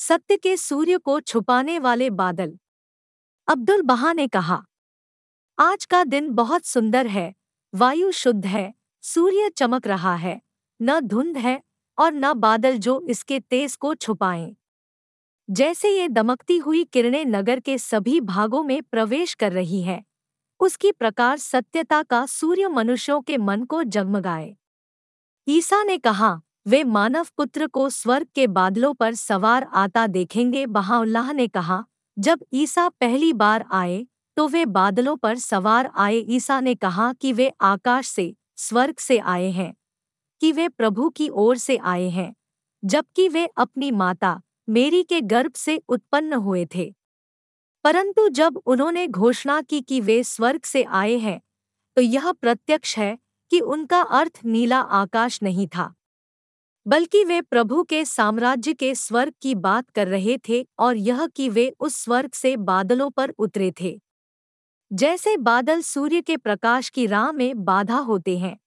सत्य के सूर्य को छुपाने वाले बादल। अब्दुल बहा ने कहा, आज का दिन बहुत सुंदर है, वायु शुद्ध है, सूर्य चमक रहा है, न धुंध है और न बादल जो इसके तेज को छुपाएँ। जैसे ये दमकती हुई किरणें नगर के सभी भागों में प्रवेश कर रही है, उसकी प्रकार सत्यता का सूर्य मनुष्यों के मन को जगमगाए। ईसा ने कहा वे मानव पुत्र को स्वर्ग के बादलों पर सवार आता देखेंगे, बहाउल्लाह ने कहा, जब ईसा पहली बार आए तो वे बादलों पर सवार आए। ईसा ने कहा कि वे आकाश से, स्वर्ग से आए हैं, कि वे प्रभु की ओर से आए हैं, जबकि वे अपनी माता, मेरी के गर्भ से उत्पन्न हुए थे। परंतु जब उन्होंने घोषणा की कि वे स्वर्ग से आए हैं तो यह प्रत्यक्ष है कि उनका अर्थ नीला आकाश नहीं था। बल्कि वे प्रभु के साम्राज्य के स्वर्ग की बात कर रहे थे और यह कि वे उस स्वर्ग से बादलों पर उतरे थे। जैसे बादल सूर्य के प्रकाश की राह में बाधा होते हैं,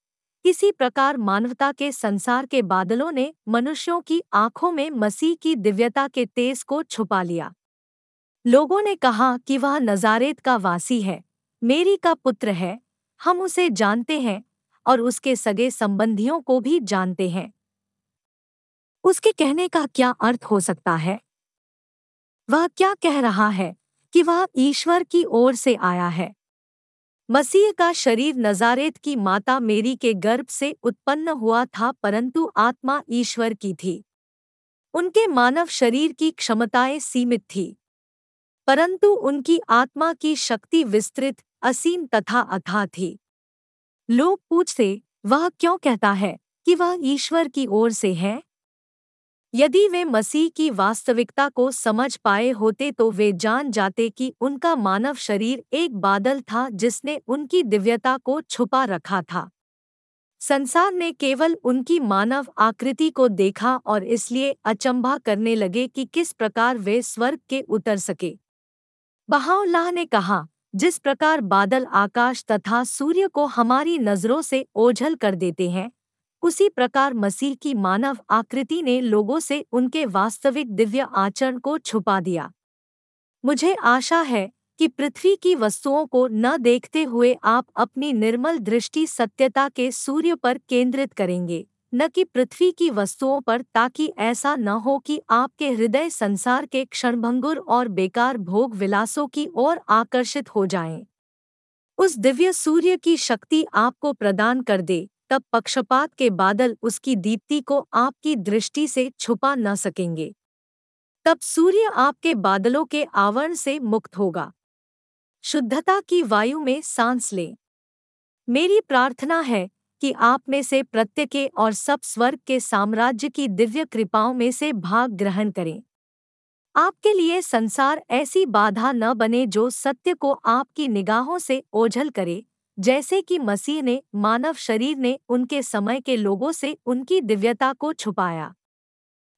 इसी प्रकार मानवता के संसार के बादलों ने मनुष्यों की आँखों में मसीह की दिव्यता के तेज को छुपा लिया। लोगों ने कहा कि वह नजारेत का वासी है, मेरी का पुत्र है, हम उसे जानते हैं और उसके सगे संबंधियों को भी जानते हैं। उसके कहने का क्या अर्थ हो सकता है? वह क्या कह रहा है कि वह ईश्वर की ओर से आया है? मसीह का शरीर नजारेत की माता मेरी के गर्भ से उत्पन्न हुआ था, परंतु आत्मा ईश्वर की थी। उनके मानव शरीर की क्षमताएँ सीमित थी, परंतु उनकी आत्मा की शक्ति विस्तृत, असीम तथा अथा थी। लोग पूछते, वह क्यों कहता है कि वह ईश्वर की ओर से है? यदि वे मसीह की वास्तविकता को समझ पाए होते तो वे जान जाते कि उनका मानव शरीर एक बादल था जिसने उनकी दिव्यता को छुपा रखा था। संसार ने केवल उनकी मानव आकृति को देखा और इसलिए अचंभा करने लगे कि किस प्रकार वे स्वर्ग के उतर सके। बहाउल्लाह ने कहा, जिस प्रकार बादल आकाश तथा सूर्य को हमारी नज़रों से ओझल कर देते हैं उसी प्रकार मसीह की मानव आकृति ने लोगों से उनके वास्तविक दिव्य आचरण को छुपा दिया मुझे आशा है कि पृथ्वी की वस्तुओं को न देखते हुए आप अपनी निर्मल दृष्टि सत्यता के सूर्य पर केंद्रित करेंगे, न कि पृथ्वी की वस्तुओं पर ताकि ऐसा न हो कि आपके हृदय संसार के क्षणभंगुर और बेकार भोग विलासों की ओर आकर्षित हो जाएँ। उस दिव्य सूर्य की शक्ति आपको प्रदान कर दे तब पक्षपात के बादल उसकी दीप्ति को आपकी दृष्टि से छुपा न सकेंगे। तब सूर्य आपके बादलों के आवरण से मुक्त होगा। शुद्धता की वायु में सांस लें। मेरी प्रार्थना है कि आप में से प्रत्येक और सब स्वर्ग के साम्राज्य की दिव्य कृपाओं में से भाग ग्रहण करें। आपके लिए संसार ऐसी बाधा न बने जो सत्य को आपकी निगाहों से ओझल करे। जैसे कि मसीह ने, मानव शरीर ने उनके समय के लोगों से उनकी दिव्यता को छुपाया।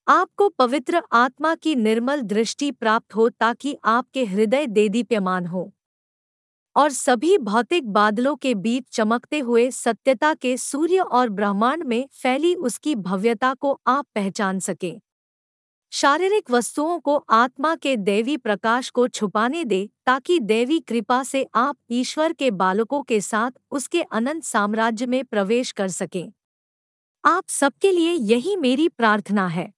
आपको पवित्र आत्मा की निर्मल दृष्टि प्राप्त हो ताकि आपके हृदय देदीप्यमान हो। और सभी भौतिक बादलों के बीच चमकते हुए सत्यता के सूर्य और ब्रह्मांड में फैली उसकी भव्यता को आप पहचान सकें। शारीरिक वस्तुओं को आत्मा के दैवी प्रकाश को छुपाने दे ताकि दैवी कृपा से आप ईश्वर के बालकों के साथ उसके अनंत साम्राज्य में प्रवेश कर सकें। आप सबके लिए यही मेरी प्रार्थना है।